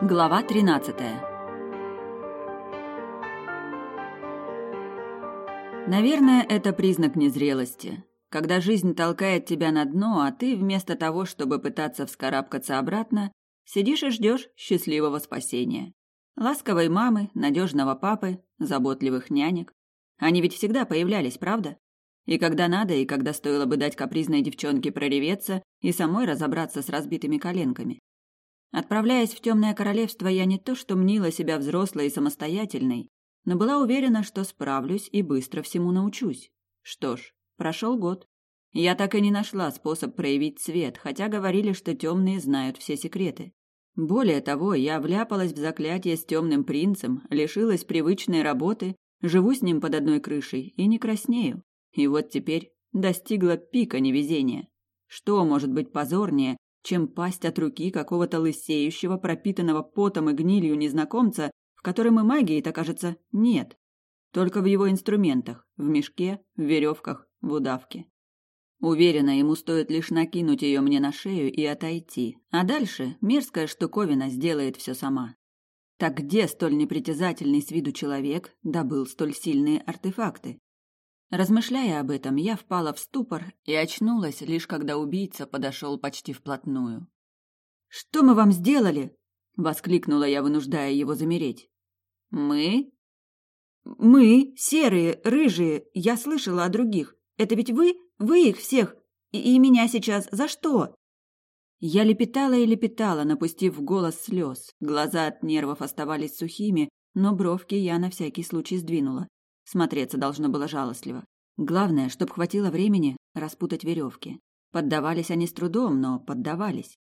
Глава 13. Наверное, это признак незрелости. Когда жизнь толкает тебя на дно, а ты вместо того, чтобы пытаться вскарабкаться обратно, сидишь и ждешь счастливого спасения. Ласковой мамы, надежного папы, заботливых нянек. Они ведь всегда появлялись, правда? И когда надо, и когда стоило бы дать капризной девчонке прореветься и самой разобраться с разбитыми коленками. Отправляясь в темное королевство, я не то что мнила себя взрослой и самостоятельной, но была уверена, что справлюсь и быстро всему научусь. Что ж, прошел год. Я так и не нашла способ проявить цвет, хотя говорили, что темные знают все секреты. Более того, я вляпалась в заклятие с темным принцем, лишилась привычной работы, живу с ним под одной крышей и не краснею. И вот теперь достигла пика невезения. Что может быть позорнее, чем пасть от руки какого-то лысеющего, пропитанного потом и гнилью незнакомца, в котором и магии-то, кажется, нет. Только в его инструментах, в мешке, в веревках, в удавке. Уверена, ему стоит лишь накинуть ее мне на шею и отойти, а дальше мерзкая штуковина сделает все сама. Так где столь непритязательный с виду человек добыл столь сильные артефакты? Размышляя об этом, я впала в ступор и очнулась, лишь когда убийца подошел почти вплотную. «Что мы вам сделали?» — воскликнула я, вынуждая его замереть. «Мы?» «Мы, серые, рыжие, я слышала о других. Это ведь вы? Вы их всех? И, и меня сейчас за что?» Я лепетала и лепетала, напустив в голос слез. Глаза от нервов оставались сухими, но бровки я на всякий случай сдвинула. Смотреться должно было жалостливо. Главное, чтоб хватило времени распутать веревки. Поддавались они с трудом, но поддавались.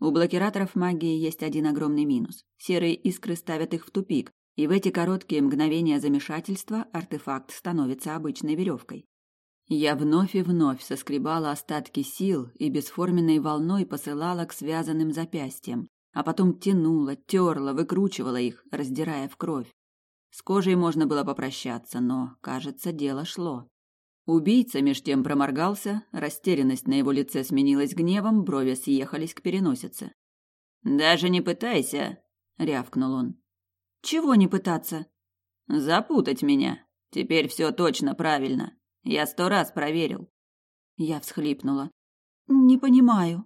У блокираторов магии есть один огромный минус. Серые искры ставят их в тупик, и в эти короткие мгновения замешательства артефакт становится обычной веревкой. Я вновь и вновь соскребала остатки сил и бесформенной волной посылала к связанным запястьям, а потом тянула, терла, выкручивала их, раздирая в кровь. С кожей можно было попрощаться, но, кажется, дело шло. Убийца меж тем проморгался, растерянность на его лице сменилась гневом, брови съехались к переносице. «Даже не пытайся!» — рявкнул он. «Чего не пытаться?» «Запутать меня. Теперь все точно правильно. Я сто раз проверил». Я всхлипнула. «Не понимаю».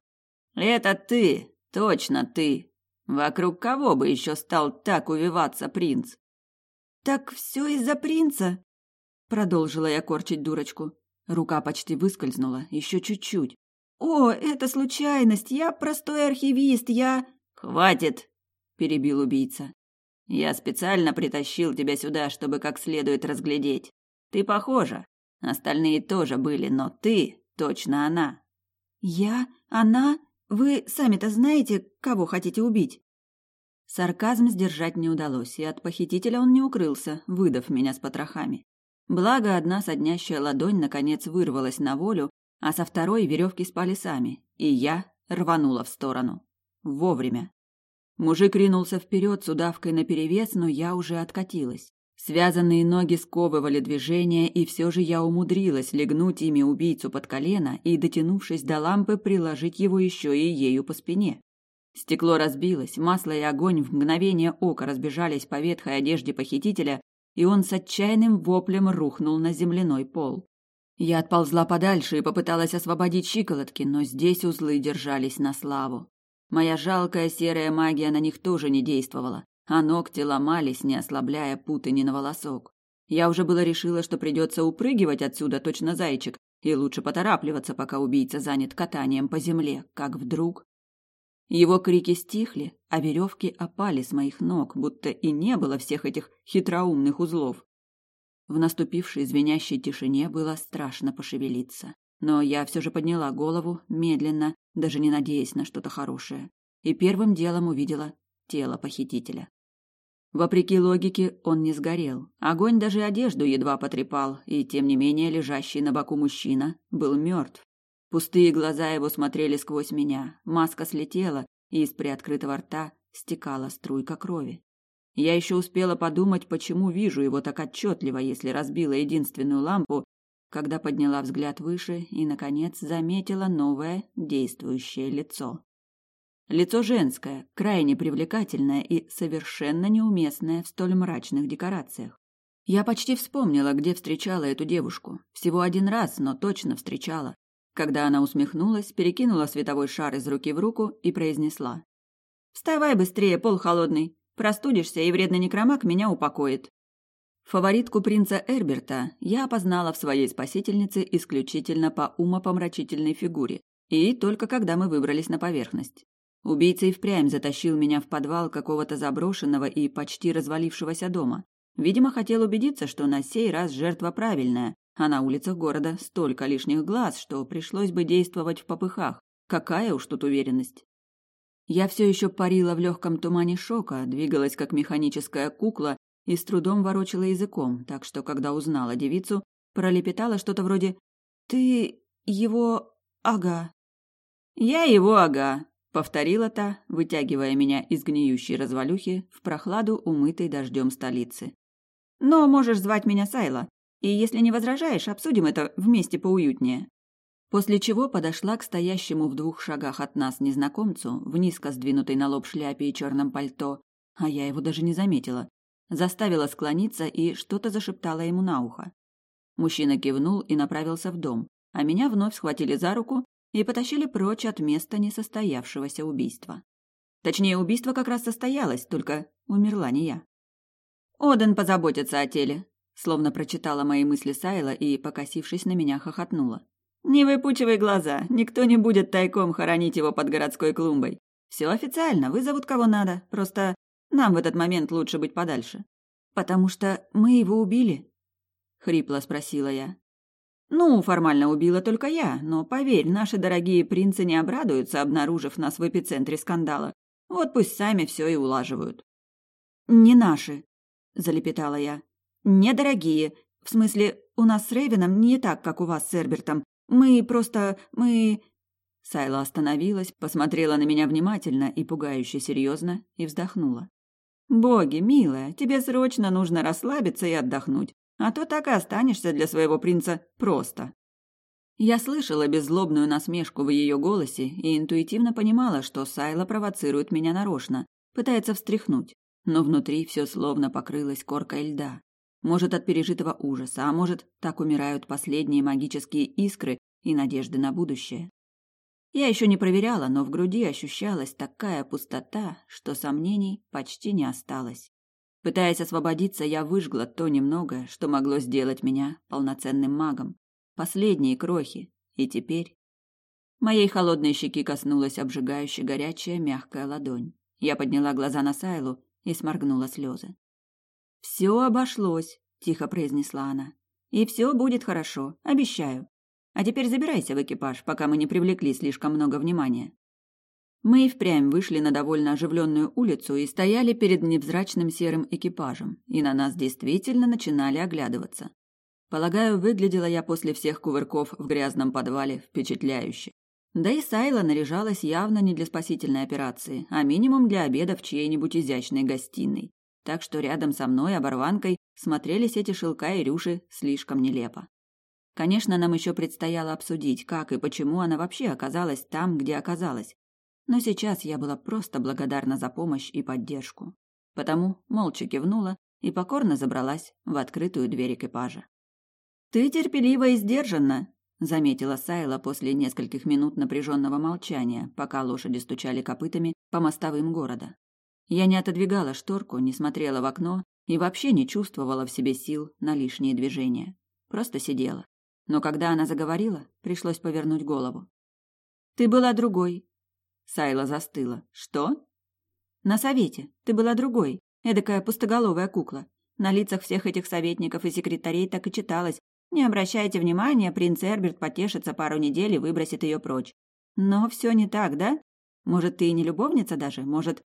«Это ты, точно ты. Вокруг кого бы еще стал так увиваться принц?» «Так все из-за принца?» Продолжила я корчить дурочку. Рука почти выскользнула, еще чуть-чуть. «О, это случайность! Я простой архивист, я...» «Хватит!» – перебил убийца. «Я специально притащил тебя сюда, чтобы как следует разглядеть. Ты похожа. Остальные тоже были, но ты точно она». «Я? Она? Вы сами-то знаете, кого хотите убить?» Сарказм сдержать не удалось, и от похитителя он не укрылся, выдав меня с потрохами. Благо, одна соднящая ладонь наконец вырвалась на волю, а со второй веревки спали сами, и я рванула в сторону. Вовремя. Мужик ринулся вперед с удавкой наперевес, но я уже откатилась. Связанные ноги сковывали движение, и все же я умудрилась легнуть ими убийцу под колено и, дотянувшись до лампы, приложить его еще и ею по спине. Стекло разбилось, масло и огонь в мгновение ока разбежались по ветхой одежде похитителя, и он с отчаянным воплем рухнул на земляной пол. Я отползла подальше и попыталась освободить щиколотки, но здесь узлы держались на славу. Моя жалкая серая магия на них тоже не действовала, а ногти ломались, не ослабляя путы ни на волосок. Я уже было решила, что придется упрыгивать отсюда точно зайчик, и лучше поторапливаться, пока убийца занят катанием по земле, как вдруг его крики стихли, а веревки опали с моих ног, будто и не было всех этих хитроумных узлов. В наступившей звенящей тишине было страшно пошевелиться. Но я все же подняла голову, медленно, даже не надеясь на что-то хорошее, и первым делом увидела тело похитителя. Вопреки логике, он не сгорел. Огонь даже одежду едва потрепал, и тем не менее лежащий на боку мужчина был мертв. Пустые глаза его смотрели сквозь меня, маска слетела, и из приоткрытого рта стекала струйка крови. Я еще успела подумать, почему вижу его так отчетливо, если разбила единственную лампу, когда подняла взгляд выше и, наконец, заметила новое действующее лицо. Лицо женское, крайне привлекательное и совершенно неуместное в столь мрачных декорациях. Я почти вспомнила, где встречала эту девушку. Всего один раз, но точно встречала. Когда она усмехнулась, перекинула световой шар из руки в руку и произнесла. «Вставай быстрее, пол холодный. Простудишься, и вредный некромак меня упокоит». Фаворитку принца Эрберта я опознала в своей спасительнице исключительно по умопомрачительной фигуре, и только когда мы выбрались на поверхность. Убийца и впрямь затащил меня в подвал какого-то заброшенного и почти развалившегося дома. Видимо, хотел убедиться, что на сей раз жертва правильная, а на улицах города столько лишних глаз, что пришлось бы действовать в попыхах. Какая уж тут уверенность. Я все еще парила в легком тумане шока, двигалась как механическая кукла и с трудом ворочала языком, так что, когда узнала девицу, пролепетала что-то вроде «Ты его... ага». «Я его ага», — повторила та, вытягивая меня из гниющей развалюхи в прохладу, умытой дождем столицы. «Но можешь звать меня Сайла, и если не возражаешь, обсудим это вместе поуютнее». После чего подошла к стоящему в двух шагах от нас незнакомцу в низко сдвинутой на лоб шляпе и черном пальто, а я его даже не заметила. Заставила склониться и что-то зашептала ему на ухо. Мужчина кивнул и направился в дом, а меня вновь схватили за руку и потащили прочь от места несостоявшегося убийства. Точнее, убийство как раз состоялось, только умерла не я. «Оден позаботится о теле», словно прочитала мои мысли Сайла и, покосившись на меня, хохотнула. Не выпучивай глаза, никто не будет тайком хоронить его под городской клумбой. Все официально, вызовут кого надо, просто нам в этот момент лучше быть подальше. Потому что мы его убили? Хрипло спросила я. Ну, формально убила только я, но поверь, наши дорогие принцы не обрадуются, обнаружив нас в эпицентре скандала. Вот пусть сами все и улаживают. Не наши, залепетала я. Недорогие. В смысле, у нас с Рейвеном не так, как у вас с Эрбертом. Мы просто... мы...» Сайла остановилась, посмотрела на меня внимательно и пугающе серьезно и вздохнула. «Боги, милая, тебе срочно нужно расслабиться и отдохнуть, а то так и останешься для своего принца просто». Я слышала беззлобную насмешку в ее голосе и интуитивно понимала, что Сайла провоцирует меня нарочно, пытается встряхнуть, но внутри все словно покрылось коркой льда. Может, от пережитого ужаса, а может, так умирают последние магические искры и надежды на будущее. Я еще не проверяла, но в груди ощущалась такая пустота, что сомнений почти не осталось. Пытаясь освободиться, я выжгла то немногое, что могло сделать меня полноценным магом. Последние крохи. И теперь... Моей холодной щеки коснулась обжигающая горячая мягкая ладонь. Я подняла глаза на Сайлу и сморгнула слезы. «Все обошлось», — тихо произнесла она. «И все будет хорошо, обещаю. А теперь забирайся в экипаж, пока мы не привлекли слишком много внимания». Мы и впрямь вышли на довольно оживленную улицу и стояли перед невзрачным серым экипажем, и на нас действительно начинали оглядываться. Полагаю, выглядела я после всех кувырков в грязном подвале впечатляюще. Да и Сайла наряжалась явно не для спасительной операции, а минимум для обеда в чьей-нибудь изящной гостиной так что рядом со мной, оборванкой, смотрелись эти шелка и рюши слишком нелепо. Конечно, нам еще предстояло обсудить, как и почему она вообще оказалась там, где оказалась. Но сейчас я была просто благодарна за помощь и поддержку. Потому молча кивнула и покорно забралась в открытую дверь экипажа. «Ты терпелива и сдержанна», — заметила Сайла после нескольких минут напряженного молчания, пока лошади стучали копытами по мостовым города. Я не отодвигала шторку, не смотрела в окно и вообще не чувствовала в себе сил на лишние движения. Просто сидела. Но когда она заговорила, пришлось повернуть голову. «Ты была другой». Сайла застыла. «Что?» «На совете. Ты была другой. Эдакая пустоголовая кукла. На лицах всех этих советников и секретарей так и читалось. Не обращайте внимания, принц Эрберт потешится пару недель и выбросит ее прочь. Но все не так, да? Может, ты и не любовница даже? Может,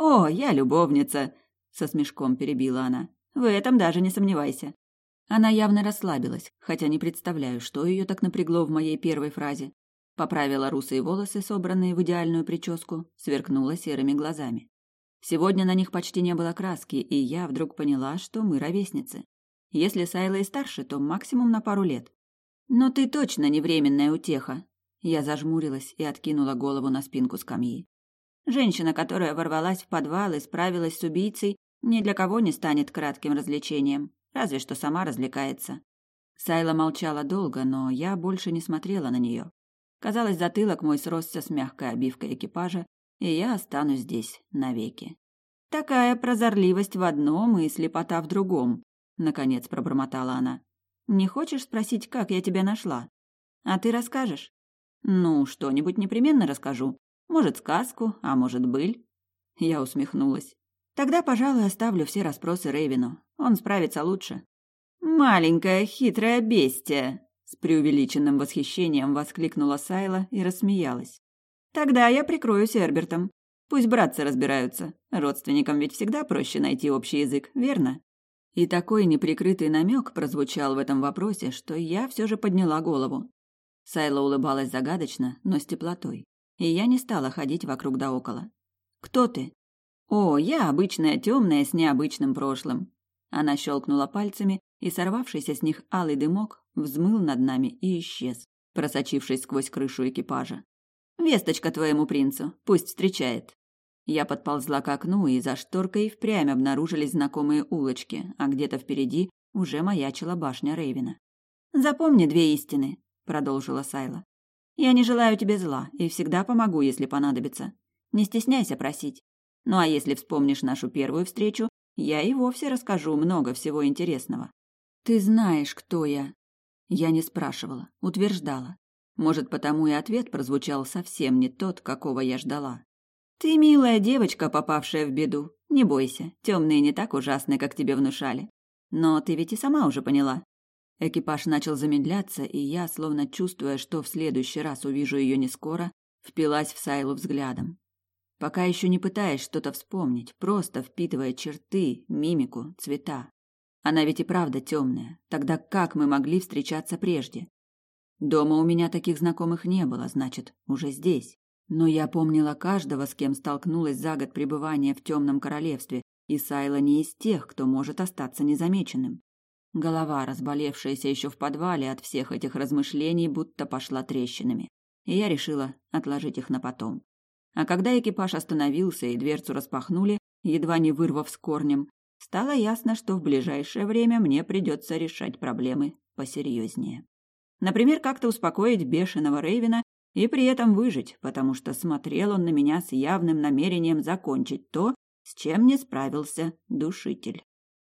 «О, я любовница!» — со смешком перебила она. «В этом даже не сомневайся». Она явно расслабилась, хотя не представляю, что ее так напрягло в моей первой фразе. Поправила русые волосы, собранные в идеальную прическу, сверкнула серыми глазами. Сегодня на них почти не было краски, и я вдруг поняла, что мы ровесницы. Если Сайла и старше, то максимум на пару лет. Но ты точно не временная утеха. Я зажмурилась и откинула голову на спинку скамьи. Женщина, которая ворвалась в подвал и справилась с убийцей, ни для кого не станет кратким развлечением, разве что сама развлекается. Сайла молчала долго, но я больше не смотрела на нее. Казалось, затылок мой сросся с мягкой обивкой экипажа, и я останусь здесь навеки. Такая прозорливость в одном и слепота в другом, наконец пробормотала она. Не хочешь спросить, как я тебя нашла? А ты расскажешь? Ну, что-нибудь непременно расскажу. Может, сказку, а может, быль. Я усмехнулась. Тогда, пожалуй, оставлю все расспросы Рейвину. Он справится лучше. Маленькая хитрая бестия, с преувеличенным восхищением воскликнула Сайла и рассмеялась. Тогда я прикроюсь Эрбертом. Пусть братцы разбираются. Родственникам ведь всегда проще найти общий язык, верно? И такой неприкрытый намек прозвучал в этом вопросе, что я все же подняла голову. Сайла улыбалась загадочно, но с теплотой, и я не стала ходить вокруг да около. «Кто ты?» «О, я обычная темная с необычным прошлым». Она щелкнула пальцами, и сорвавшийся с них алый дымок взмыл над нами и исчез, просочившись сквозь крышу экипажа. «Весточка твоему принцу, пусть встречает». Я подползла к окну, и за шторкой впрямь обнаружились знакомые улочки, а где-то впереди уже маячила башня Рейвина. «Запомни две истины», — продолжила Сайла. «Я не желаю тебе зла и всегда помогу, если понадобится. Не стесняйся просить. Ну а если вспомнишь нашу первую встречу, я и вовсе расскажу много всего интересного. Ты знаешь, кто я. Я не спрашивала, утверждала. Может, потому и ответ прозвучал совсем не тот, какого я ждала. Ты милая девочка, попавшая в беду. Не бойся, темные не так ужасны, как тебе внушали. Но ты ведь и сама уже поняла. Экипаж начал замедляться, и я, словно чувствуя, что в следующий раз увижу ее не скоро, впилась в Сайлу взглядом. Пока еще не пытаясь что-то вспомнить, просто впитывая черты, мимику, цвета. Она ведь и правда темная. Тогда как мы могли встречаться прежде? Дома у меня таких знакомых не было, значит, уже здесь. Но я помнила каждого, с кем столкнулась за год пребывания в темном королевстве, и Сайла не из тех, кто может остаться незамеченным. Голова, разболевшаяся еще в подвале от всех этих размышлений, будто пошла трещинами. И я решила отложить их на потом. А когда экипаж остановился и дверцу распахнули, едва не вырвав с корнем, стало ясно, что в ближайшее время мне придется решать проблемы посерьезнее. Например, как-то успокоить бешеного Рейвена и при этом выжить, потому что смотрел он на меня с явным намерением закончить то, с чем не справился душитель.